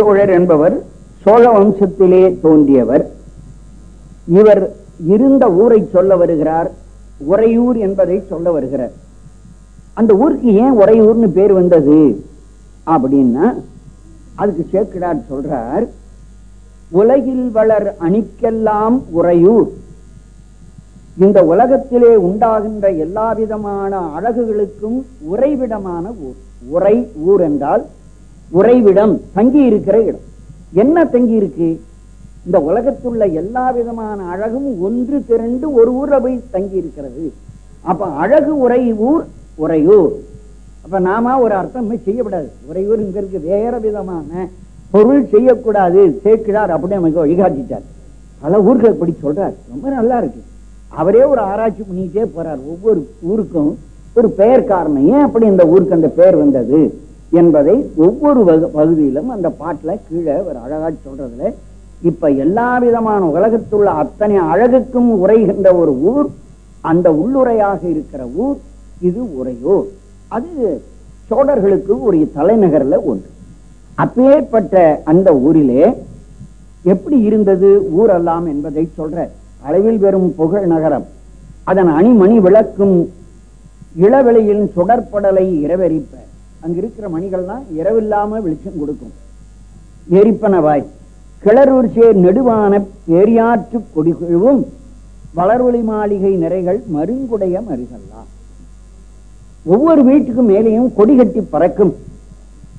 சோழர் என்பவர் சோழ வம்சத்திலே தோன்றியவர். இவர் இருந்த ஊரை சொல்ல வருகிறார் உறையூர் என்பதை சொல்ல வருகிறார். அந்த ஊருக்கு ஏன் உறையூர்னு பேர் வந்தது? அப்படின்னா அதுக்கு சேக்கிடார் சொல்றார் உலகில் வளர் அணிக்கெல்லாம் உறையூர். இந்த உலகத்திலே உண்டாகின்ற எல்லா விதமான அழகுகளுக்கும் உறைவிடமான ஊர். உரை ஊர் என்றால் உறைவிடம் தங்கி இருக்கிற இடம். என்ன தங்கி இருக்கு இந்த உலகத்துள்ள எல்லா விதமான அழகும் ஒன்று திரண்டு ஒரு ஊர்ல போய் தங்கி இருக்கிறது அப்ப அழகு உரை ஊர் உறையூர். அப்ப நாம ஒரு அர்த்தம் செய்யப்படாது. இருக்கு வேற விதமான பொருள் செய்யக்கூடாது. சேர்க்கிறார் அப்படின்னு நமக்கு வழிகாட்டிட்டார். பல ஊர்கள் இப்படி சொல்றார். ரொம்ப நல்லா இருக்கு. அவரே ஒரு ஆராய்ச்சி பண்ணிக்கிட்டே போறார். ஒவ்வொரு ஊருக்கும் ஒரு பெயர் காரணம். ஏன் அப்படி இந்த ஊருக்கு அந்த பெயர் வந்தது? என்பதை ஒவ்வொரு வகு- பகுதியிலும் அந்த பாட்டுல கீழே ஒரு அழகா சொல்றதுல இப்ப எல்லா விதமான உலகத்துள்ள அத்தனை அழகுக்கும் உரைகின்ற ஒரு ஊர் அந்த உள்ளுரையாக இருக்கிற ஊர் இது உரையோர் அது சோழர்களுக்கு ஒரு தலைநகர்ல ஒன்று. அப்பேற்பட்ட அந்த ஊரிலே எப்படி இருந்தது ஊரெல்லாம் என்பதை சொல்ற அளவில் வெறும் புகழ் நகரம். அதன் அணிமணி விளக்கும் இளவெளியின் சுடற்படலை இரவெரிப்ப அங்க இருக்கிற மணிகள்லாம் இரவில்லாம வெளிச்சம் கொடுக்கும். எரிப்பனவாய் கிளரூர் சேர் நெடுவான பேரியாற்று கொடிகுழுவும் வளர்வழி மாளிகை நிறைகள் மருங்குடைய மருகல்லா. ஒவ்வொரு வீட்டுக்கும் மேலேயும் கொடி கட்டி பறக்கும்.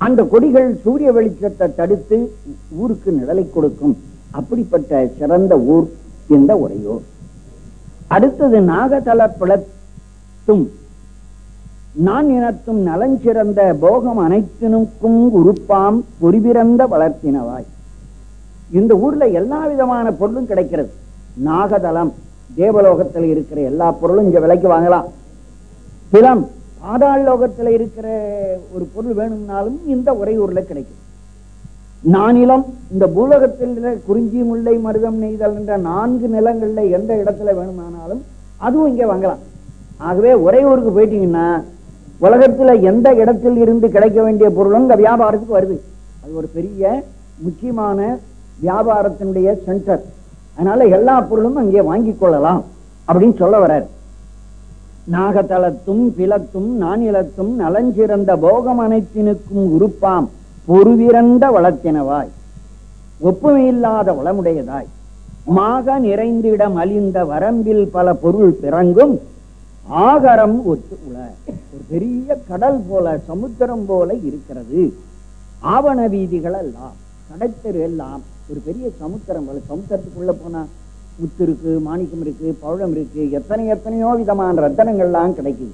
அந்த கொடிகள் சூரிய வெளிச்சத்தை தடுத்து ஊருக்கு நிழலை கொடுக்கும். அப்படிப்பட்ட சிறந்த ஊர் இந்த உரையோர் அடுத்தது நாகதல பிளத்தும் நான் இனத்தும் நலஞ்சிறந்த போகம் அனைத்தினுக்கும் உறுப்பாம் பொறிபிறந்த வளர்த்தினவாய். இந்த ஊர்ல எல்லா விதமான பொருளும் கிடைக்கிறது. நாகதலம் தேவலோகத்தில் இருக்கிற எல்லா பொருளும் இங்க விலைக்கு வாங்கலாம். சிலம் பாதாள லோகத்துல இருக்கிற ஒரு பொருள் வேணும்னாலும் இந்த உறையூர்ல கிடைக்கும். நானிலம் இந்த பூலோகத்தில் குறிஞ்சி முல்லை மருதம் நெய்தல் என்ற நான்கு நிலங்கள்ல எந்த இடத்துல வேணுமானாலும் அதுவும் இங்க வாங்கலாம். ஆகவே ஊருக்கு போயிட்டீங்கன்னா உலகத்துல எந்த இடத்தில் இருந்து கிடைக்க வேண்டிய பொருளும் இந்த வியாபாரத்துக்கு வருது. அது ஒரு பெரிய முக்கியமான வியாபாரத்தினுடைய சென்டர் அதனால எல்லா பொருளும் அங்கே வாங்கிக் கொள்ளலாம் அப்படின்னு சொல்ல வர்றார். நாகதளத்தும் பிளத்தும் நானிலத்தும் நலஞ்சிறந்த போகம் அனைத்தினுக்கும் உறுப்பாம் பொருவிரந்த வளத்தினவாய். ஒப்புமையில்லாத வளமுடையதாய். மாக நிறைந்திடம் அழிந்த வரம்பில் பல பொருள் பிறங்கும் ஆகரம் ஒத்து ஒரு பெரிய கடல் போல சமுத்திரம் போல இருக்கிறது. ஆவண வீதிகள் எல்லாம் கடைத்தெரு எல்லாம் ஒரு பெரிய சமுத்திரம் போல. சமுத்திரத்துக்குள்ள போனா முத்து இருக்கு மாணிக்கம் இருக்கு பழம் இருக்கு எத்தனை எத்தனையோ விதமான ரத்தனங்கள்லாம் கிடைக்குது.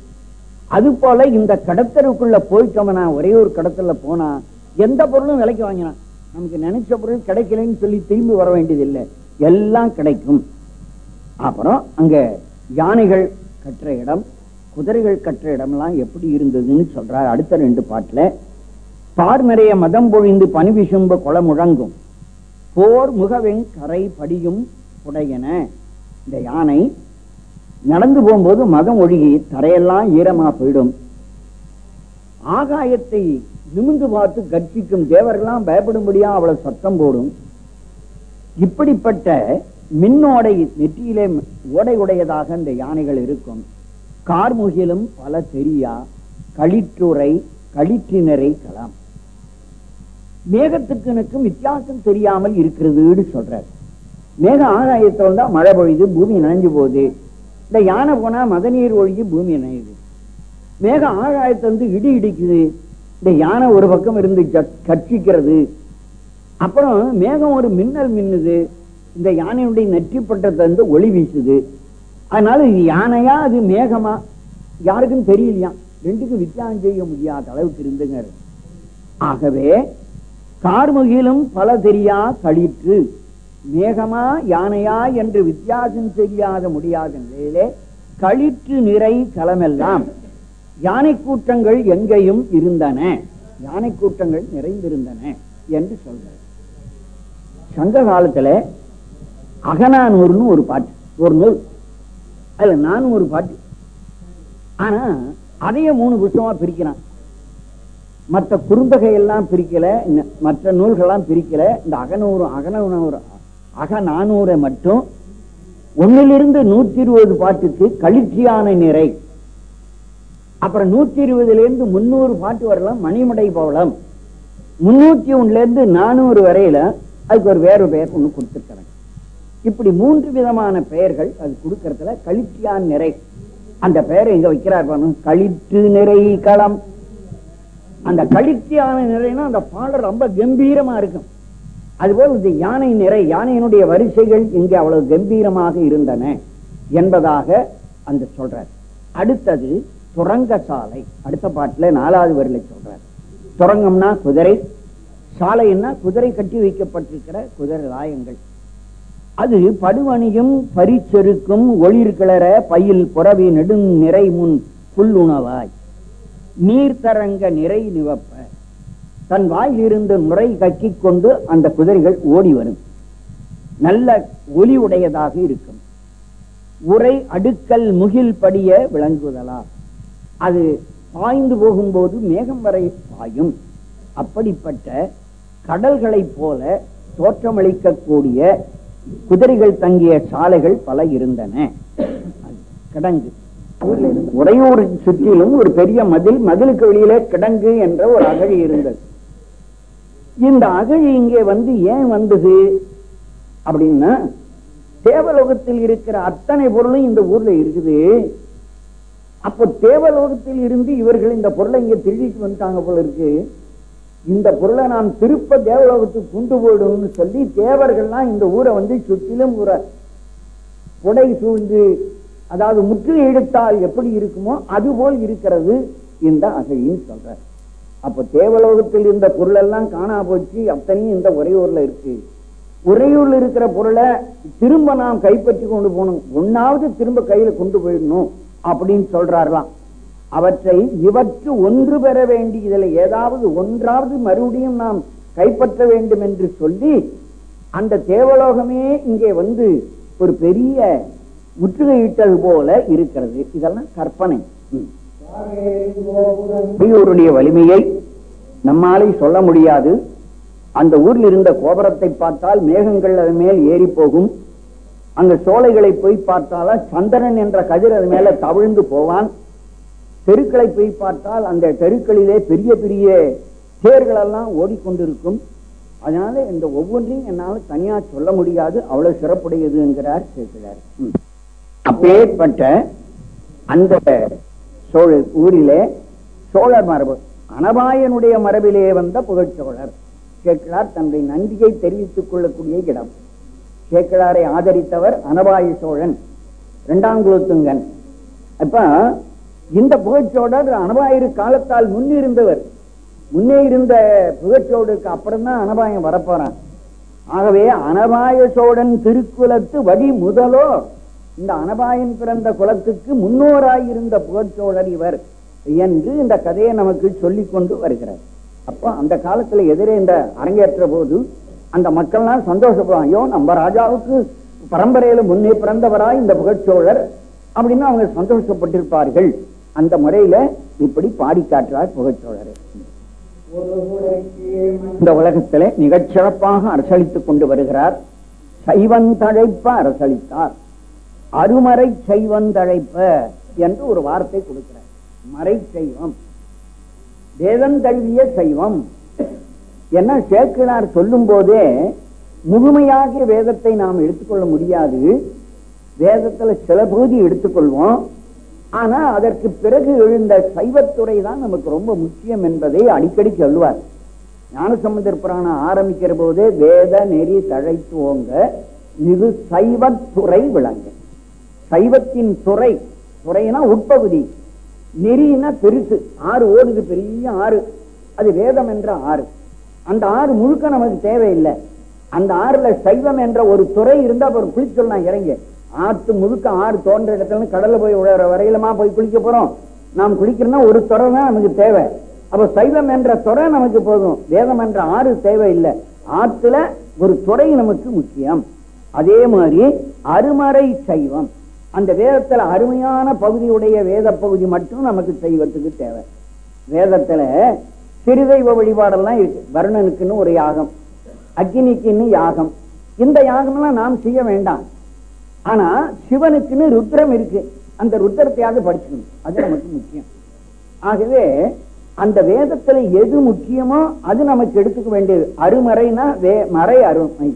அது போல இந்த கடத்தருக்குள்ள போயிட்டோம்னா ஒரே ஒரு கடத்தல போனா எந்த பொருளும் விலைக்கு வாங்கினான் நமக்கு நினைச்ச பொருள் கிடைக்கலன்னு சொல்லி திரும்பி வர வேண்டியதில்லை. எல்லாம் கிடைக்கும். அப்புறம் அங்க யானைகள் கற்ற இடம் குதிரைகள் கற்ற இடம்லாம் எப்படி இருந்ததுன்னு சொல்றார் அடுத்த ரெண்டு பாட்டுல. பார் நிறைய மதம் பொழிந்து பனி விசும்பு கொல முழங்கும். போர் முகவெங் கரை படியும் உடையன இந்த யானை நடந்து போகும்போது மதம் ஒழுகி தரையெல்லாம் ஈரமா போயிடும். ஆகாயத்தை நிமிந்து பார்த்து கர்ச்சிக்கும் தேவர்கள்லாம் பயப்படும்படியா அவ்வளவு சத்தம் போடும். இப்படிப்பட்ட மின்னோடை நெற்றியிலே ஓடை உடையதாக இந்த யானைகள் இருக்கும். கார்முகிலும் பல தெரியா களிற்றுரை களிற்றினரை கலாம். மேகத்துக்கு எனக்கும் வித்தியாசம் தெரியாமல் இருக்கிறதுன்னு சொல்றார். மேக ஆகாயத்தில் வந்தா மழை பொழுது பூமி நனைஞ்சு போகுது. இந்த யானை போனா மதநீர் ஒழுகி பூமி நனையுது. மேக ஆகாயத்தை வந்து இடி இடிக்குது. இந்த யானை ஒரு பக்கம் இருந்து கட்சிக்கிறது அப்புறம் மேகம் ஒரு மின்னல் மின்னுது. இந்த யானையுடைய நெற்றி பட்டத்தை வந்து ஒளி வீசுது. அதனால இது யானையா அது மேகமா? யாருக்கும் தெரியலையா? ரெண்டுக்கும் வித்தியாசம் செய்ய முடியாத அளவுக்கு இருந்துங்க ஆகவே கார்முகிலும் பல தெரியா கழிற்று மேகமா யானையா என்று வித்தியாசம் தெரியாத முடியாத நிலையிலே கழிற்று நிறை களமெல்லாம் யானை கூட்டங்கள் எங்கேயும் இருந்தன. யானை கூட்டங்கள் நிறைந்திருந்தன என்று சொல்றார். சங்க காலத்துல அகநானூர்னு ஒரு பாட்டு ஒரு நூல். அதுல நானும் ஒரு பாட்டு. ஆனா அதையே மூணு புத்தகமா பிரிக்கிறான். மற்ற குறுந்தகை எல்லாம் பிரிக்கல மற்ற நூல்கள்லாம் பிரிக்கல. இந்த அகநூறு அகநூறு அகநானூரை மட்டும் ஒன்னிலிருந்து நூத்தி இருபது பாட்டுக்கு கழிச்சியான நிறை. அப்புறம் நூத்தி இருபதுல இருந்து முன்னூறு பாட்டு வரலாம் மணிமடை பவளம். முன்னூத்தி ஒண்ணுல இருந்து நானூறு வரையில அதுக்கு ஒரு வேறு பெயர் ஒண்ணு கொடுத்திருக்கிறாங்க. இப்படி மூன்று விதமான பெயர்கள் அது கொடுக்கறதுல கழிச்சியான் நிறை. அந்த பெயரை இங்க வைக்கிறார் கழித்து நிறை களம். அந்த கழிச்சியான நிறைனா அந்த பாடல் ரொம்ப கம்பீரமா இருக்கும். அதுபோல் இந்த யானை நிறை யானையினுடைய வரிசைகள் இங்கே அவ்வளவு கம்பீரமாக இருந்தன என்பதாக அந்த சொல்றார். அடுத்தது சுரங்க சாலை அடுத்த பாட்டுல நாலாவது வரில சொல்றார். சுரங்கம்னா குதிரை சாலைன்னா குதிரை கட்டி வைக்கப்பட்டிருக்கிற குதிரை ராயங்கள். அது படுவணியும் பரிச்செருக்கும் ஒளிர் கிளற பயில் புறவி நெடுங் நிறை முன் புல்லுணவாய் நீர்த்தரங்க நிறை நிவப்ப. தன் வாயிலிருந்து நுரை கக்கிக் கொண்டு அந்த குதிரைகள் ஓடி வரும். நல்ல ஒலி உடையதாக இருக்கும். உரை அடுக்கல் முகில் படிய விளங்குதலா. அது பாய்ந்து போகும்போது மேகம் வரை பாயும். அப்படிப்பட்ட கடல்களைப் போல தோற்றமளிக்கக்கூடிய குதிரைகள் தங்கிய சாலைகள் பல இருந்தன. கிடங்கு. உடையூர் சுற்றிலும் ஒரு பெரிய மதில் மதிலுக்கு வெளியிலே கிடங்கு என்ற ஒரு அகழி இருந்தது. இந்த அகழி இங்கே வந்து ஏன் வந்தது? அப்படின்னா தேவலோகத்தில் இருக்கிற அத்தனை பொருளும் இந்த ஊர்ல இருக்குது. அப்போ தேவலோகத்தில் இருந்து இவர்கள் இந்த பொருளை இங்க திருடிட்டு வந்துட்டாங்க போல இருக்கு. இந்த பொருளை நாம் திருப்ப தேவலோகத்துக்கு கொண்டு போயிடணும்னு சொல்லி தேவர்கள்லாம் இந்த ஊரை வந்து சுற்றிலும் ஒரு புடை சூழ்ந்து அதாவது முற்றுகை எடுத்தால் எப்படி இருக்குமோ அதுபோல் இருக்கிறது இந்த அகழின்னு சொல்ற அப்ப தேவலோகத்தில் இருந்த பொருள் எல்லாம் காணா போச்சு அத்தனையும் இந்த உறையூர்ல இருக்கு. உறையூர்ல இருக்கிற பொருளை திரும்ப நாம் கைப்பற்றி கொண்டு போகணும். ஒன்னாவது திரும்ப கையில கொண்டு போயிடணும் அப்படின்னு சொல்றாரலாம் அவற்றை இவற்று ஒன்று பெற வேண்டி இதுல ஏதாவது ஒன்றாவது மறுபடியும் நாம் கைப்பற்ற வேண்டும் என்று சொல்லி அந்த தேவலோகமே இங்கே வந்து ஒரு பெரிய முற்றுகையிட்டது போல இருக்கிறது. இதெல்லாம் கற்பனை. ம். வலிமையை நம்மாலே சொல்ல முடியாது. அந்த ஊரில் இருந்த கோபுரத்தை பார்த்தால் மேகங்கள் அதன் மேல் ஏறி போகும். அங்க சோலைகளை போய் பார்த்தால சந்திரன் என்ற கதிர் அது மேல தவிழ்ந்து போவான். தெருக்களை போய் பார்த்தால் அந்த தெருக்களிலே பெரிய பெரிய தேர்கள் எல்லாம் ஓடிக்கொண்டிருக்கும். அதனால இந்த ஒவ்வொன்றையும் என்னால தனியா சொல்ல முடியாது. அவ்வளவு சிறப்புடையது என்கிறார் சேர்க்கிறார் அப்பேற்பட்ட அந்த சோழ ஊரிலே சோழர் மரபு அனபாயனுடைய மரபிலே வந்த புகழ்ச்சோழர் கேட்கிறார் தன்னுடைய நன்றியை தெரிவித்துக் கொள்ளக்கூடிய இடம். சேக்கிழாரை ஆதரித்தவர் அனபாய சோழன் இரண்டாம் குலத்துங்கன். அப்ப இந்த புகழ்ச்சோழர் அனபாயிரு காலத்தால் முன்னிருந்தவர். முன்னே இருந்த புகழ்ச்சோடுக்கு அப்புறம் தான் அனபாயம் வரப்போறான். ஆகவே அனபாய சோழன் திருக்குலத்து வழி முதலோ இந்த அனபாயன் பிறந்த குலத்துக்கு முன்னோராயிருந்த புகழ்ச்சோழர் இவர் என்று இந்த கதையை நமக்கு சொல்லிக் கொண்டு வருகிறார். அப்ப அந்த காலத்துல எதிரே இந்த அரங்கேற்ற போது அந்த மக்கள்லாம் சந்தோஷப்படுவாங்க ஐயோ நம்ம ராஜாவுக்கு பரம்பரையில முன்னே பிறந்தவராய் இந்த புகழ்ச்சோழர் அப்படின்னு அவங்க சந்தோஷப்பட்டிருப்பார்கள். அந்த முறையில இப்படி பாடி காட்டுறார் புகழ்ச்சோழர் இந்த உலகத்திலே மிகச்சிறப்பாக அரசளித்துக் கொண்டு வருகிறார். சைவந்தழைப்ப அரசளித்தார். அருமறை சைவந்தழைப்ப என்று ஒரு வார்த்தை கொடுக்கிறார். மறை சைவம். வேதந்தழுவிய சைவம். என்ன சேக்கிழார் சொல்லும் போதே முழுமையாகிய வேதத்தை நாம் எடுத்துக்கொள்ள முடியாது. வேதத்துல சில பகுதி எடுத்துக்கொள்வோம். ஆனா அதற்கு பிறகு எழுந்த சைவத்துறை தான் நமக்கு ரொம்ப முக்கியம் என்பதை அடிக்கடி சொல்லுவார். ஞானசம்பந்தர் புராணம் ஆரம்பிக்கிற போதே வேத நெறி தழைத்துவோங்க இது சைவத்துறை விளங்க. சைவத்தின் துறை துறைனா உட்பகுதி. நெறினா பெருசு. ஆறு ஓடுது பெரிய ஆறு. அது வேதம் என்ற ஆறு. அந்த ஆறு முழுக்க நமக்கு தேவையில்லை. அந்த ஆறுல சைவம் என்ற ஒரு துறை இருந்தா ஒரு குளிச்சொல்லாம் இறங்க. ஆத்து முழுக்க ஆறு தோன்ற இடத்துல கடல்ல போய் உழற வரையிலமா போய் குளிக்க போறோம்? நாம் குளிக்கிறோம்னா ஒரு துறை தான் நமக்கு தேவை. அப்ப சைவம் என்ற துறை நமக்கு போதும். வேதம் என்ற ஆறு தேவை இல்லை. ஆத்துல ஒரு துறை நமக்கு முக்கியம். அதே மாதிரி அருமறை சைவம். அந்த வேதத்துல அருமையான பகுதியுடைய வேத பகுதி மட்டும் நமக்கு சைவத்துக்கு தேவை. வேதத்துல சிறுதெய்வ வழிபாடெல்லாம் இருக்கு. வருணனுக்குன்னு ஒரு யாகம் அக்னிக்குன்னு யாகம். இந்த யாகம்லாம் நாம் செய்ய வேண்டாம். ஆனா சிவனுக்குன்னு ருத்ரம் இருக்கு. அந்த ருத்ரத்தையாவது படிச்சுக்கணும். அது நமக்கு முக்கியம். ஆகவே அந்த வேதத்துல எது முக்கியமோ அது நமக்கு எடுத்துக்க வேண்டியது. அருமறைனா வே மறை அருமை.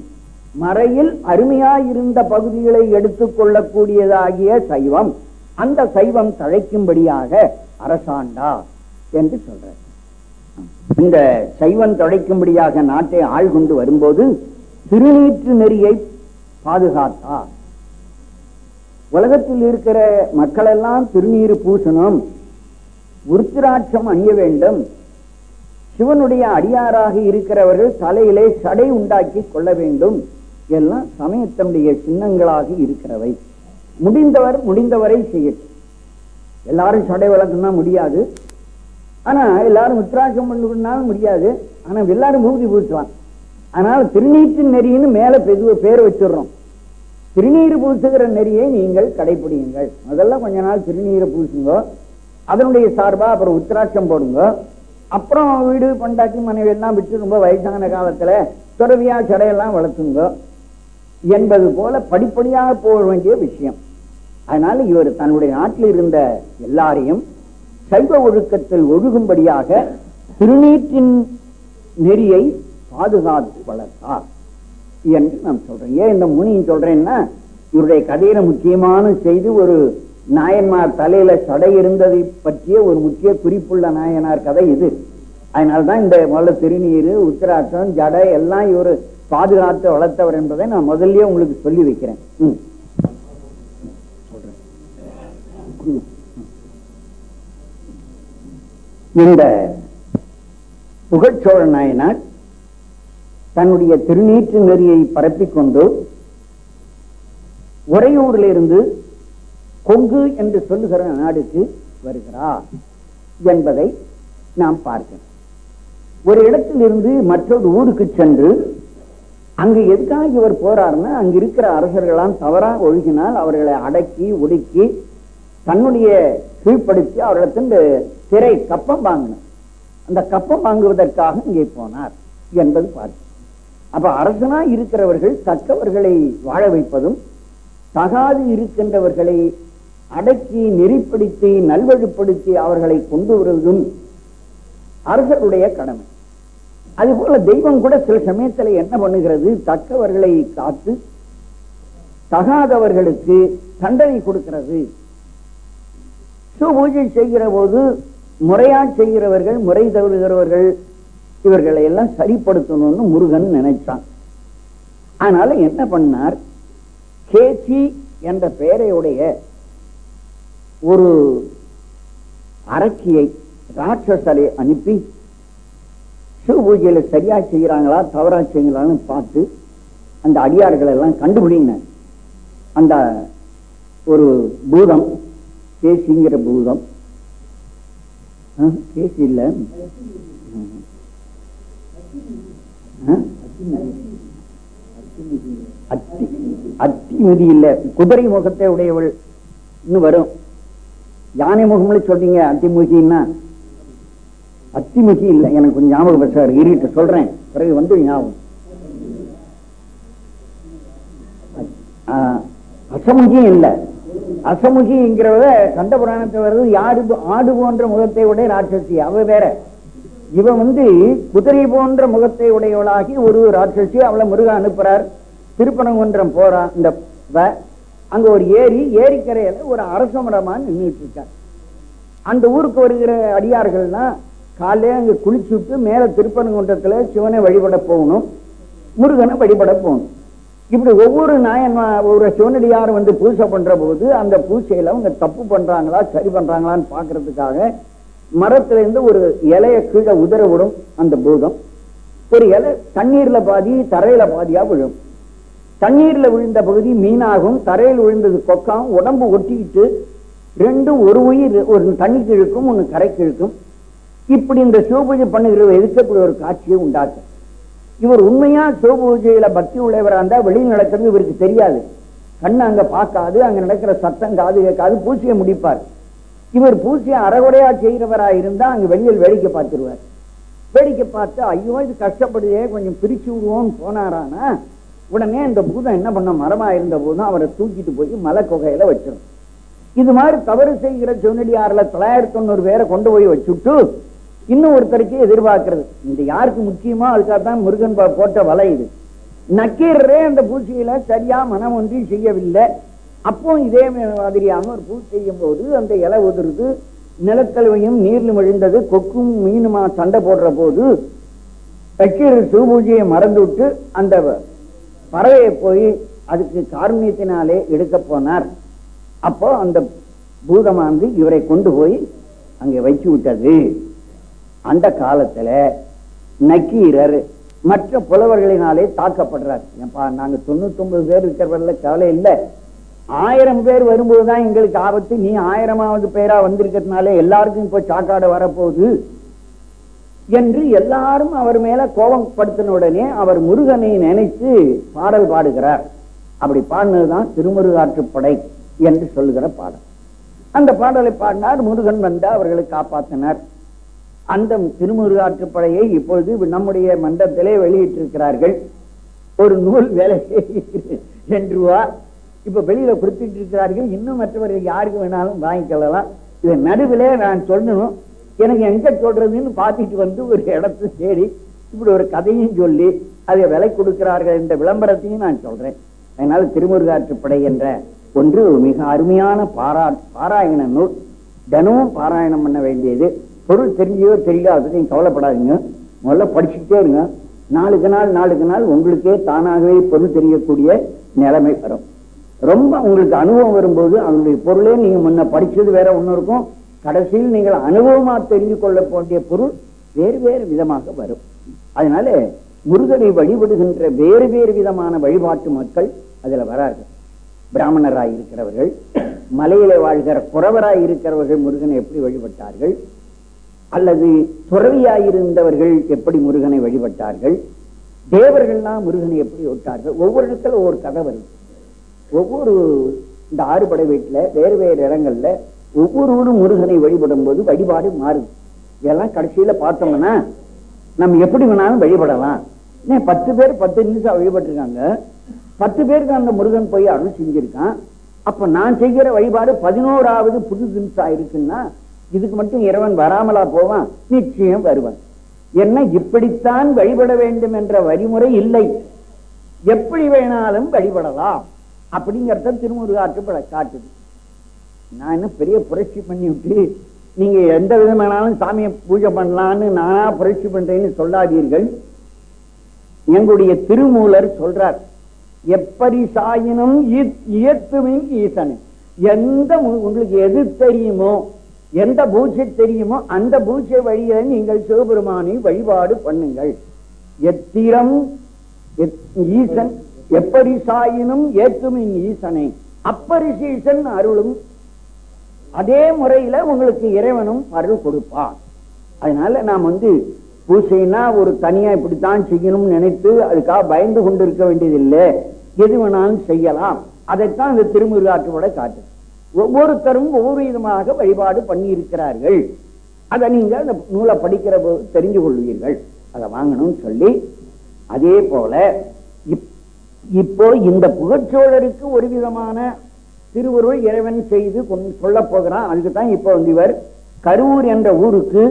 மறையில் அருமையாயிருந்த பகுதிகளை எடுத்துக் கொள்ளக்கூடியதாகிய சைவம் அந்த சைவம் தழைக்கும்படியாக அரசாண்டா என்று சொல்ற இந்த சைவம் தழைக்கும்படியாக நாட்டை ஆள் கொண்டு வரும்போது திருநீற்று நெறியை பாதுகாத்தார். உலகத்தில் இருக்கிற மக்கள் எல்லாம் திருநீர் பூசணும். உருத்திராட்சம் அணிய வேண்டும். சிவனுடைய அடியாராக இருக்கிறவர்கள் தலையிலே சடை உண்டாக்கி கொள்ள வேண்டும். எல்லாம் சமயத்தனுடைய சின்னங்களாக இருக்கிறவை. முடிந்தவர் முடிந்தவரை செய்யட்டும். எல்லாரும் சடை வளர்க்கணும்னா முடியாது. ஆனா எல்லாரும் உத்ராட்சம் பண்ணாலும் முடியாது. ஆனா எல்லாரும் மூதி பூசுவான். ஆனால் திருநீற்று நெறின்னு மேல பெது பேர் வச்சிடறோம். திருநீர் பூசுகிற நெறியை நீங்கள் கடைபிடியுங்கள் முதல்ல கொஞ்ச நாள் திருநீரை பூசுங்க. அதனுடைய சார்பா அப்புறம் உத்திராட்சம் போடுங்க. அப்புறம் வீடு பண்டாக்கி மனைவி எல்லாம் விட்டு ரொம்ப வயசான காலத்துல துறவியா சடையெல்லாம் வளர்த்துங்க. என்பது போல படிப்படியாக போக வேண்டிய விஷயம். அதனால இவர் தன்னுடைய நாட்டில் இருந்த எல்லாரையும் சைவ ஒழுக்கத்தில் ஒழுகும்படியாக திருநீற்றின் நெறியை பாதுகாத்து வளர்த்தார். என்று நான் சொல்றேன் ஏன் இந்த முனியும் சொல்றேன்னா இவருடைய கதையில முக்கியமான செய்தி ஒரு நாயன்மார் தலையில சடை இருந்ததை பற்றிய ஒரு முக்கிய குறிப்புள்ள நாயனார் கதை இது அதனால்தான் இந்த முதல்ல திருநீர் உத்திராட்சம் ஜடை எல்லாம் இவர் பாதுகாத்து வளர்த்தவர் என்பதை நான் முதல்லயே உங்களுக்கு சொல்லி வைக்கிறேன் ம். சொல்றேன். இந்த புகழ்ச்சோழ நாயனார் தன்னுடைய திருநீற்று நெறியை பரப்பிக்கொண்டு உறையூரிலிருந்து கொங்கு என்று சொல்லுகிற நாடுக்கு வருகிறார் என்பதை நாம் பார்க்கணும். ஒரு இடத்திலிருந்து மற்றொரு ஊருக்கு சென்று அங்கு எதுக்காக இவர் போறாருன்னா அங்க இருக்கிற அரசர்களாம் தவறா ஒழுகினால் அவர்களை அடக்கி ஒடுக்கி தன்னுடைய கீழ்ப்படுத்தி அவர்களிடத்தின் திரை கப்பம் வாங்கணும். அந்த கப்பம் வாங்குவதற்காக இங்கே போனார் என்பது பார்க்கும் அப்ப அரசனா இருக்கிறவர்கள் தக்கவர்களை வாழ வைப்பதும் தகாது இருக்கின்றவர்களை அடக்கி நெறிப்படுத்தி நல்வழிப்படுத்தி அவர்களை கொண்டு வருவதும் அரசருடைய கடமை. அதுபோல தெய்வம் கூட சில சமயத்துல என்ன பண்ணுகிறது? தக்கவர்களை காத்து தகாதவர்களுக்கு தண்டனை கொடுக்கிறது. பூஜை செய்கிற போது முறையா செய்கிறவர்கள் முறை தவறுகிறவர்கள் இவர்களை எல்லாம் சரிப்படுத்தணும்னு முருகன் நினைச்சான். அதனால என்ன பண்ணார்? கேசி என்ற பெயரையுடைய ஒரு அரக்கியை ராட்சசரை அனுப்பி சிவ பூஜையில சரியா செய்யறாங்களா தவறா செய்யறாங்கன்னு பார்த்து அந்த அடியார்களை எல்லாம் கண்டுபிடிங்க அந்த ஒரு பூதம் கேசிங்கிற பூதம். கேசி இல்ல. அத்திமதி இல்ல. குதிரை முகத்தை உடையவள். இன்னும் வரும். யானை முகம்னு சொல்றீங்க அத்திமுகின்னா? அத்திமுகி இல்ல. எனக்கு கொஞ்சம் ஞாபகம் பேசாரு இருட்டு சொல்றேன். பிறகு வந்து ஞாபகம். அசமுகியும் அசமுகி இல்ல. அசமுகிங்கிறவ கண்ட புராணத்தை வருது யாரு ஆடு போன்ற முகத்தை உடைய ராட்சசி. அவ வேற. இவன் வந்து குதிரை போன்ற முகத்தை உடையவளாகி ஒரு ராட்சசி அவளை முருகன் அனுப்புறார். திருப்பனங்குன்றம் போறான். இந்த வ- அங்க ஒரு ஏரி ஏரிக்கரையில ஒரு அரச மரமா நின்றுட்டு இருக்கார் அந்த ஊருக்கு வருகிற அடியார்கள்னா காலையில அங்க குளிச்சு விட்டு மேல திருப்பனங்குன்றத்துல சிவனை வழிபட போகணும் முருகனை வழிபட போகணும். இப்படி ஒவ்வொரு நாயன்மா ஒரு சிவனடியார் வந்து பூஜை பண்ற போது அந்த பூஜையில அவங்க தப்பு பண்றாங்களா சரி பண்றாங்களான்னு பாக்குறதுக்காக மரத்துல இருந்து ஒரு இலைய கீழே உதற விடும் அந்த பூதம். ஒரு இலை தண்ணீர்ல பாதி தரையில பாதியா விழும். தண்ணீர்ல விழுந்த பகுதி மீனாகும் தரையில் விழுந்தது கொக்காகும் உடம்பு ஒட்டிக்கிட்டு ரெண்டும் ஒரு உயிர் ஒரு தண்ணிக்கு இழுக்கும் ஒண்ணு கரைக்கு இழுக்கும் இப்படி இந்த சிவபூஜை பண்ணுகிற எதுக்கு ஒரு காட்சியை உண்டாக்கும். இவர் உண்மையா சிவபூஜையில பக்தி உள்ளவரா இருந்தா வெளியில் நடக்கிறது இவருக்கு தெரியாது. கண்ணு அங்க பார்க்காது அங்க நடக்கிற சத்தம் காது கேட்காது பூசியை முடிப்பார். இவர் பூசியை அறகுடையா செய்கிறவரா இருந்தா அங்க வெளியில் வேடிக்கை பார்த்துருவார். வேடிக்கை பார்த்து ஐயோ இது கஷ்டப்படுதே கொஞ்சம் பிரிச்சு விடுவோம்னு போனாரானா? உடனே இந்த பூதம் என்ன பண்ண மரமா இருந்த போதும் அவரை தூக்கிட்டு போய் மலை குகையில வச்சிடும் இது மாதிரி தவறு செய்கிற சொன்னடியாறுல தொள்ளாயிரத்தி தொண்ணூறு பேரை கொண்டு போய் வச்சுட்டு இன்னும் ஒருத்தருக்கு எதிர்பார்க்கறது. இந்த யாருக்கு முக்கியமா அதுக்காகத்தான் முருகன் போட்ட வலை இது. நக்கீரரே அந்த பூசியில சரியா மனம் ஒன்றி செய்யவில்லை. அப்போ இதே மாதிரியான ஒரு பூ செய்யும் போது அந்த இலை உதிர்ந்து நிலக்கழுவையும் நீர்லும் விழுந்தது கொக்கும் மீனுமா சண்டை போடுற போது நக்கீரர் சிவபூஜையை மறந்து விட்டு அந்த பறவையை போய் அதுக்கு காரணியத்தினாலே எடுக்க போனார். அப்போ அந்த பூதமானது இவரை கொண்டு போய் அங்கே வச்சு விட்டது. அந்த காலத்துல நக்கீரர் மற்ற புலவர்களினாலே தாக்கப்படுறார். ஏன்பா நாங்க தொண்ணூத்தி ஒன்பது பேர் இருக்கிறவர்கள கவலை இல்லை. ஆயிரம் பேர் வரும்போதுதான் எங்களுக்கு ஆபத்து. நீ ஆயிரமாவது பேரா வந்திருக்கிறதுனால எல்லாருக்கும் இப்ப சாக்காடு வரப்போகுது என்று எல்லாரும் அவர் மேல கோபம் படுத்தின உடனே அவர் முருகனை நினைத்து பாடல் பாடுகிறார். அப்படி பாடினதுதான் திருமுருகாற்றுப்படை என்று சொல்லுகிற பாடல். அந்த பாடலை பாடினார் முருகன் வந்து அவர்களை காப்பாற்றினார் அந்த திருமுருகாற்றுப்படையை இப்பொழுது நம்முடைய மன்றத்திலே வெளியிட்டிருக்கிறார்கள். ஒரு நூல் வேலை ரெண்டு ரூபா. இப்ப வெளியில கொடுத்துட்டு இருக்கிறார்கள் இன்னும் மற்றவர்கள் யாருக்கு வேணாலும் வாங்கிக்கலாம் இது நடுவில் நான் சொல்லணும். எனக்கு எங்க சொல்றதுன்னு பார்த்துட்டு வந்து ஒரு இடத்து தேடி இப்படி ஒரு கதையும் சொல்லி அதை விலை கொடுக்கிறார்கள் என்ற விளம்பரத்தையும் நான் சொல்றேன். அதனால திருமுருகாற்றுப்படை என்ற ஒன்று மிக அருமையான பாரா பாராயண நூல். தினமும் பாராயணம் பண்ண வேண்டியது. பொருள் தெரிஞ்சோ தெரியாதது கவலைப்படாதீங்க. முதல்ல படிச்சுட்டே இருங்க. நாளுக்கு நாள் நாளுக்கு நாள் உங்களுக்கே தானாகவே பொருள் தெரியக்கூடிய நிலைமை வரும். ரொம்ப உங்களுக்கு அனுபவம் வரும்போது அதனுடைய பொருளே நீங்க முன்ன படிச்சது வேற ஒண்ணு இருக்கும். கடைசியில் நீங்கள் அனுபவமா தெரிந்து கொள்ள வேண்டிய பொருள் வேறு வேறு விதமாக வரும். அதனால முருகனை வழிபடுகின்ற வேறு வேறு விதமான வழிபாட்டு மக்கள் அதுல வரார்கள். பிராமணராய் இருக்கிறவர்கள் மலையில வாழ்கிற குறவராய் இருக்கிறவர்கள் முருகனை எப்படி வழிபட்டார்கள்? அல்லது துறவியாயிருந்தவர்கள் எப்படி முருகனை வழிபட்டார்கள்? தேவர்கள்லாம் முருகனை எப்படி விட்டார்கள் ஒவ்வொரு இடத்துல ஒவ்வொரு கதை வருது. ஒவ்வொரு இந்த ஆறுபடை வீட்டுல வேறு வேறு இடங்கள்ல ஒவ்வொருவரும் முருகனை வழிபடும் போது வழிபாடு மாறுது. இதெல்லாம் கடைசியில பார்த்தோம்னா நம்ம எப்படி வேணாலும் வழிபடலாம். ஏன் பத்து பேர் பத்து நிமிஷம் வழிபட்டிருக்காங்க. பத்து பேருக்கு அந்த முருகன் போய் அருள் செஞ்சிருக்கான். அப்ப நான் செய்கிற வழிபாடு பதினோராவது புது நிமிஷம் இருக்குன்னா இதுக்கு மட்டும் இறைவன் வராமலா போவான். நிச்சயம் வருவான். என்ன இப்படித்தான் வழிபட வேண்டும் என்ற வழிமுறை இல்லை. எப்படி வேணாலும் வழிபடலாம். அப்படிங்கறத திருமுருகாற்றுப்பட காட்டுது. நான் என்ன பெரிய புரட்சி பண்ணி விட்டு நீங்க எந்த விதமானாலும் சாமியை பூஜை பண்ணலாம்னு நானா புரட்சி பண்றேன்னு சொல்லாதீர்கள். எங்களுடைய திருமூலர் சொல்றார் எப்படி சாயினும் இயத்துவின் ஈசனு. எந்த உங்களுக்கு எது தெரியுமோ எந்த பூஜை தெரியுமோ அந்த பூஜை வழியில நீங்கள் சிவபெருமானை வழிபாடு பண்ணுங்கள். எத்திரம் எத்- ஈசன் எப்படி சாயினும் ஏற்றுமின் ஈசனை. அப்பரிசீசன் அருளும் அதே முறையில உங்களுக்கு இறைவனும் அருள் கொடுப்பான். அதனால நாம் வந்து பூசைனா ஒரு தனியா இப்படித்தான் செய்யணும்னு நினைத்து அதுக்காக பயந்து கொண்டு இருக்க வேண்டியதில்லை. எது வேணாலும் செய்யலாம். அதைத்தான் இந்த திருமுருகாற்றோட காட்டு ஒவ்வொருத்தரும் ஒவ்வொரு விதமாக வழிபாடு பண்ணி இருக்கிறார்கள் அதை நீங்க அந்த நூலை படிக்கிற போது தெரிஞ்சு கொள்வீர்கள். அதை வாங்கணும்னு சொல்லி அதே போல இப்- இப்போ இந்த புகழ்ச்சோழருக்கு ஒரு விதமான திருவுருள் இறைவன் செய்து சொல்லப் சொல்ல போகிறான். அதுக்கு தான் இப்போ வந்து இவர் கரூர் என்ற ஊருக்கு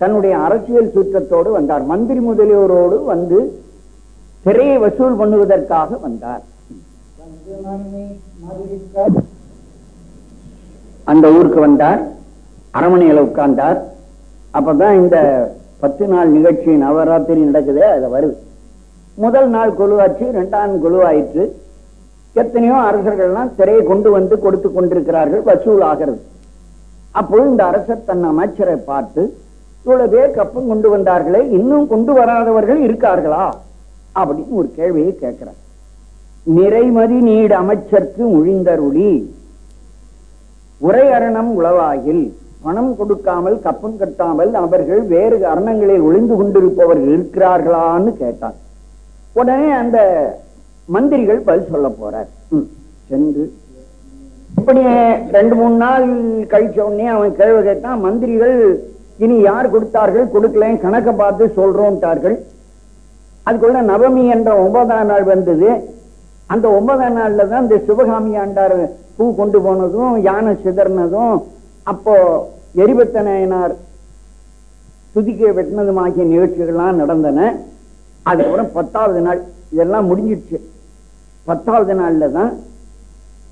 தன்னுடைய அரசியல் சுற்றத்தோடு வந்தார். மந்திரி முதலியோரோடு வந்து திரையை வசூல் பண்ணுவதற்காக வந்தார். அந்த ஊருக்கு வந்தார். அரண்மனையில உட்கார்ந்தார். அப்பதான் இந்த பத்து நாள் நிகழ்ச்சி நவராத்திரி நடக்குது அதை வருது. முதல் நாள் குழுவாச்சு இரண்டாம் குழுவாயிற்று எத்தனையோ அரசர்கள்லாம் திரையை கொண்டு வந்து கொடுத்து கொண்டிருக்கிறார்கள் வசூல் ஆகிறது அப்போது இந்த அரசர் தன் அமைச்சரை பார்த்து இவ்வளவு பேர் கப்பம் கொண்டு வந்தார்களே இன்னும் கொண்டு வராதவர்கள் இருக்கார்களா? அப்படின்னு ஒரு கேள்வியை கேட்கிறார். நிறைமதி நீடு அமைச்சர்க்கு முழிந்தருளி. உரையரணம் உளவாகில். பணம் கொடுக்காமல் கப்பம் கட்டாமல் அவர்கள் வேறு அரணங்களில் ஒளிந்து கொண்டிருப்பவர்கள் இருக்கிறார்களான்னு கேட்டார். உடனே அந்த மந்திரிகள் பதில் சொல்ல போறார். சென்று. இப்படி ரெண்டு மூணு நாள் கழிச்ச உடனே அவன் கேள்வி கேட்டான் மந்திரிகள் இனி யார் கொடுத்தார்கள் கொடுக்கல கணக்கை பார்த்து சொல்றோம்ட்டார்கள். அதுக்குள்ள நவமி என்ற ஒன்பதாம் நாள் வந்தது. அந்த ஒன்பதாம் நாள்ல தான் இந்த சிவகாமி ஆண்டார் பூ கொண்டு போனதும் யானை சிதறினதும் அப்போ எரிபத்த நாயனார் துதிக்க வெட்டினதும் ஆகிய நிகழ்ச்சிகள்லாம் நடந்தன. அதுக்கப்புறம் பத்தாவது நாள் இதெல்லாம் முடிஞ்சிடுச்சு பத்தாவது நாள்ல தான்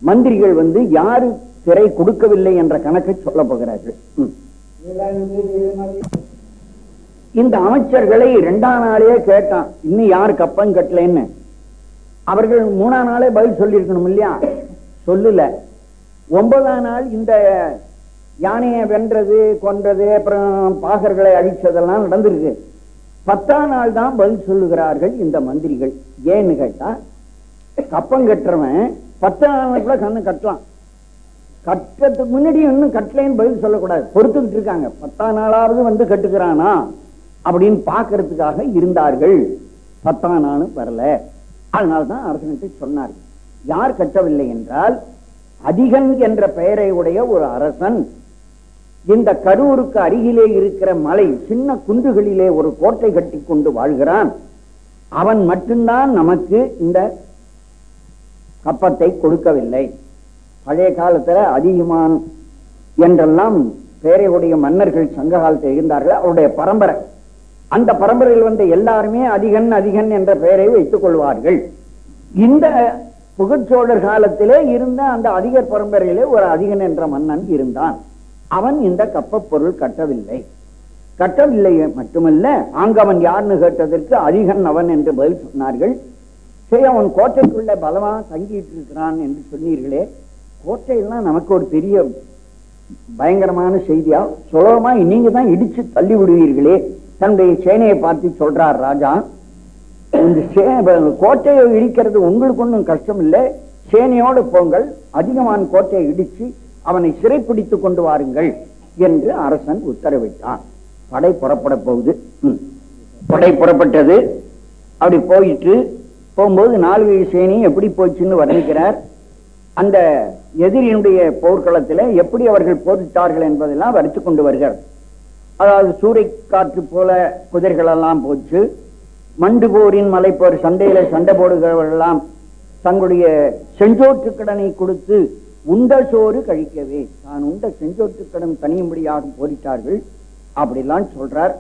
மந்திரிகள் வந்து யாரு திரை கொடுக்கவில்லை என்ற கணக்கை சொல்ல போகிறார்கள். இந்த அமைச்சர்களை இரண்டாம் நாளே கேட்டான் இன்னும் யார் கப்பம் கட்டலன்னு. அவர்கள் மூணாம் நாளே பதில் சொல்லியிருக்கணும் இல்லையா? சொல்லல. ஒன்பதாம் நாள் இந்த யானையை வென்றது கொன்றது அப்புறம் பாகர்களை அழிச்சதெல்லாம் நடந்திருக்கு. பத்தாம் நாள் தான் பதில் சொல்லுகிறார்கள் இந்த மந்திரிகள். ஏன்னு கேட்டா கப்பம் கட்டுறவன் பத்தாம் நாளுக்குள்ள கண்ணு கட்டலாம். கட்டுறதுக்கு முன்னாடி இன்னும் கட்டலைன்னு பதில் சொல்லக்கூடாது. பொறுத்துக்கிட்டு இருக்காங்க. பத்தாம் நாளாவது வந்து கட்டுக்கிறானா அப்படின்னு பாக்குறதுக்காக இருந்தார்கள். பத்தாம் நாளும் வரல. அதனால்தான் அரசனுக்கு சொன்னார்கள். யார் கட்டவில்லை என்றால் அதிகன் என்ற பெயரை உடைய ஒரு அரசன் இந்த கரூருக்கு அருகிலே இருக்கிற மலை சின்ன குன்றுகளிலே ஒரு கோட்டை கட்டி கொண்டு வாழ்கிறான். அவன் மட்டும்தான் நமக்கு இந்த கப்பத்தை கொடுக்கவில்லை. பழைய காலத்துல அதிகமான் என்றெல்லாம் பேரையுடைய மன்னர்கள் சங்க காலத்தில் இருந்தார்கள். அவருடைய பரம்பரை. அந்த பரம்பரையில் வந்த எல்லாருமே அதிகன் அதிகன் என்ற பெயரை வைத்துக் கொள்வார்கள். இந்த புகச்சோழர் காலத்திலே இருந்த அந்த அதிகர் பரம்பரையிலே ஒரு அதிகன் என்ற மன்னன் இருந்தான். அவன் இந்த கப்ப பொருள் கட்டவில்லை. கட்டவில்லை மட்டுமல்ல ஆங்கவன் யார்னு கேட்டதற்கு அதிகன் அவன் என்று பதில் சொன்னார்கள். சரி அவன் கோட்டைக்குள்ள பலமா தங்கிட்டு இருக்கிறான் என்று சொன்னீர்களே. கோட்டையெல்லாம் நமக்கு ஒரு பெரிய பயங்கரமான செய்தியா? சுலபமா நீங்க தான் இடிச்சு தள்ளி விடுவீர்களே தன்னுடைய சேனையை பார்த்து சொல்றார் ராஜா. இந்த கோட்டையை இடிக்கிறது உங்களுக்கு ஒன்றும் கஷ்டம் இல்லை சேனையோடு போங்கள். அதிகமான கோட்டையை இடிச்சு அவனை சிறைப்பிடித்துக் கொண்டு வாருங்கள் என்று அரசன் உத்தரவிட்டான். படை புறப்பட போகுது. ம். படை புறப்பட்டது. அப்படி போயிட்டு போகும்போது நாலு சேனி எப்படி போச்சுன்னு வர்ணிக்கிறார். அந்த எதிரியினுடைய போர்க்களத்தில் எப்படி அவர்கள் போரிட்டார்கள் என்பதெல்லாம் வரித்து கொண்டு வருகிறார். அதாவது சூறை காற்று போல குதிரைகள் எல்லாம் போச்சு. மண்டு போரின் மலைப்போர் சண்டையில சண்டை போடுகிறவர்கள் எல்லாம் தங்களுடைய செஞ்சோற்று கடனை கொடுத்து உண்ட சோறு கழிக்கவே. தான் உண்ட செஞ்சோற்று கடன் தனியும்படியாக போரிட்டார்கள். அப்படிலாம் சொல்றார்.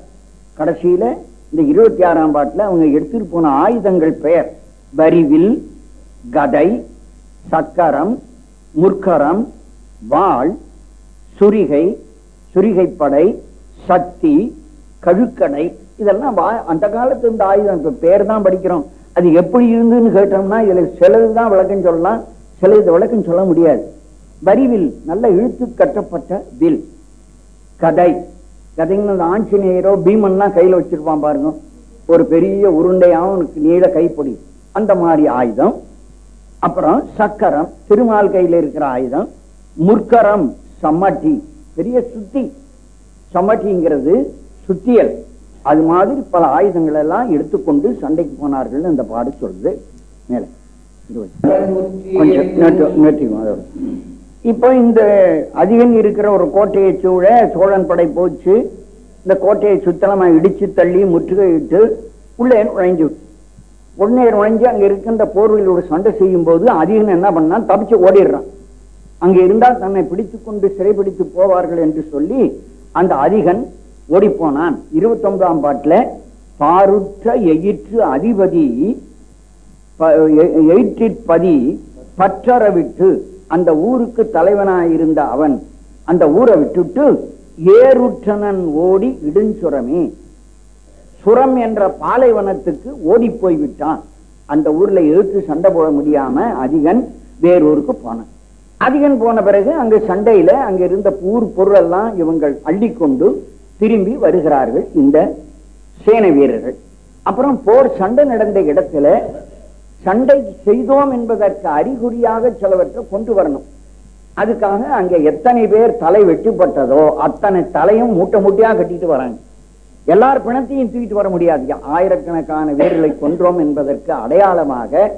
கடைசியில இந்த இருபத்தி ஆறாம் பாட்டுல அவங்க எடுத்துட்டு போன ஆயுதங்கள் பெயர். வரிவில் கதை சக்கரம் முற்கரம் வாள் சுரிகை சுரிகைப்படை சக்தி கழுக்கடை. இதெல்லாம் வா- அந்த காலத்து இந்த ஆயுதம் இப்ப பேர் தான் படிக்கிறோம். அது எப்படி இருந்துன்னு கேட்டோம்னா இதுல சிலதுதான் விளக்கம் சொல்லலாம். சிலது விளக்கம் சொல்ல முடியாது. வரிவில் நல்ல இழுத்து கட்டப்பட்ட வில். கதை. கதைங்கிறது அந்த ஆஞ்சநேயரோ பீமன்லாம் கையில வச்சிருப்பான் பாருங்க. ஒரு பெரிய உருண்டையாவும் நீள கைப்பொடி. அந்த மாதிரி ஆயுதம். அப்புறம் சக்கரம். திருமால் கையில இருக்கிற ஆயுதம். முற்கரம். சம்மட்டி. பெரிய சுத்தி. சம்மட்டிங்கிறது சுத்தியல். அது மாதிரி பல ஆயுதங்கள் எல்லாம் எடுத்துக்கொண்டு சண்டைக்கு போனார்கள் அந்த பாடு சொல்றது மேல. இப்போ இந்த அதிகம் இருக்கிற ஒரு கோட்டையை சூழ சோழன் படை போச்சு. இந்த கோட்டையை சுத்தலமா இடிச்சு தள்ளி முற்றுகையிட்டு உள்ளே நுழைஞ்சு. உடனே நுழைஞ்சு அங்க இருக்கின்ற போர்வைகளோட சண்டை செய்யும் போது அதிகன் என்ன பண்ணான்? தப்பிச்சு ஓடிடுறான். அங்க இருந்தால் தன்னை பிடித்துக் கொண்டு சிறைபிடித்து போவார்கள் என்று சொல்லி அந்த அதிகன் ஓடி போனான் இருபத்தி ஒன்பதாம் பாட்டுல பாருற்ற எயிற்று அதிபதி எயிற்றிற்பதி பற்றற விட்டு அந்த ஊருக்கு தலைவனாயிருந்த அவன் அந்த ஊரை விட்டுட்டு ஏருற்றனன் ஓடி இடுஞ்சுரமே. சுரம் என்ற பாலைவனத்துக்கு ஓடி போய்விட்டான் அந்த ஊர்ல எழுத்து சண்டை போட முடியாம அதிகன் வேறூருக்கு போனான். அதிகன் போன பிறகு அங்கு சண்டையில அங்க இருந்த ஊர் பொருள் எல்லாம் இவங்கள் அள்ளிக்கொண்டு திரும்பி வருகிறார்கள் இந்த சேனை வீரர்கள். அப்புறம் போர் சண்டை நடந்த இடத்துல சண்டை செய்தோம் என்பதற்கு அறிகுறியாக சிலவற்றை கொண்டு வரணும். அதுக்காக அங்க எத்தனை பேர் தலை வெட்டுப்பட்டதோ அத்தனை தலையும் மூட்டை மூட்டையா கட்டிட்டு வராங்க. எல்லார் பிணத்தையும் தூக்கிட்டு வர முடியாது. ஆயிரக்கணக்கான வீரர்களை கொன்றோம் என்பதற்கு அடையாளமாக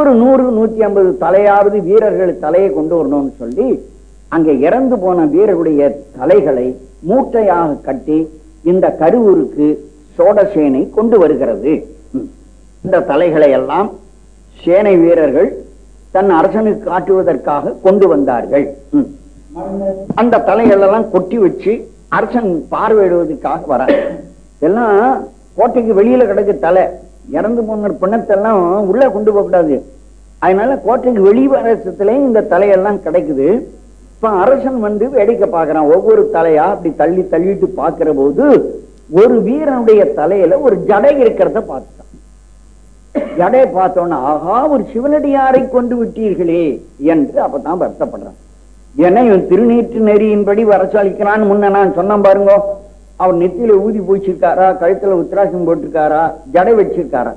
ஒரு நூறு நூத்தி ஐம்பது தலையாவது வீரர்கள் தலையை கொண்டு வரணும்னு சொல்லி அங்கே இறந்து போன வீரருடைய தலைகளை மூட்டையாக கட்டி இந்த கருவூருக்கு சோடசேனை கொண்டு வருகிறது. இந்த தலைகளை எல்லாம் சேனை வீரர்கள் தன் அரசனுக்கு காட்டுவதற்காக கொண்டு வந்தார்கள். அந்த தலைகள் எல்லாம் கொட்டி வச்சு அரசன் பார்வையிடுவதற்காக வர எல்லாம் கோட்டைக்கு வெளியில கிடக்கு தலை. இறந்து போன பிணத்தெல்லாம் உள்ள கொண்டு போக கூடாது. அதனால கோட்டைக்கு வெளிவரசத்துல இந்த தலையெல்லாம் கிடைக்குது. இப்ப அரசன் வந்து வேடிக்கை பாக்குறான் ஒவ்வொரு தலையா அப்படி தள்ளி தள்ளிட்டு பாக்குற போது ஒரு வீரனுடைய தலையில ஒரு ஜடை இருக்கிறத பார்த்தான். ஜடை பார்த்தோன்னா ஆகா ஒரு சிவனடியாரை கொண்டு விட்டீர்களே என்று அப்பதான் வருத்தப்படுறான். ஏன்னா இவன் திருநீற்று நெறியின்படி வரச்சளிக்கிறான்னு முன்ன நான் சொன்னேன் பாருங்க. அவர் நெத்தியில ஊதி பூச்சிருக்காரா கழுத்துல உத்தராசம் போட்டிருக்காரா ஜடை வச்சிருக்காரா?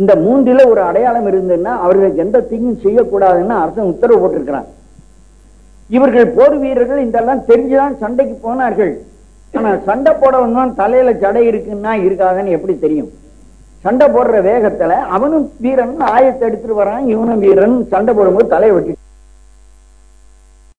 இந்த மூன்றில ஒரு அடையாளம் இருந்ததுன்னா அவர்களுக்கு எந்த தீங்கும் செய்யக்கூடாதுன்னு அரசன் உத்தரவு போட்டிருக்கிறான். இவர்கள் போர் வீரர்கள் இதெல்லாம் தெரிஞ்சுதான் சண்டைக்கு போனார்கள். ஆனா சண்டை போட தான் தலையில ஜடை இருக்குன்னா இருக்காதுன்னு எப்படி தெரியும்? சண்டை போடுற வேகத்துல அவனும் வீரன் ஆயத்தை எடுத்துட்டு வரான் இவனும் வீரன். சண்டை போடும்போது தலையை வெட்டி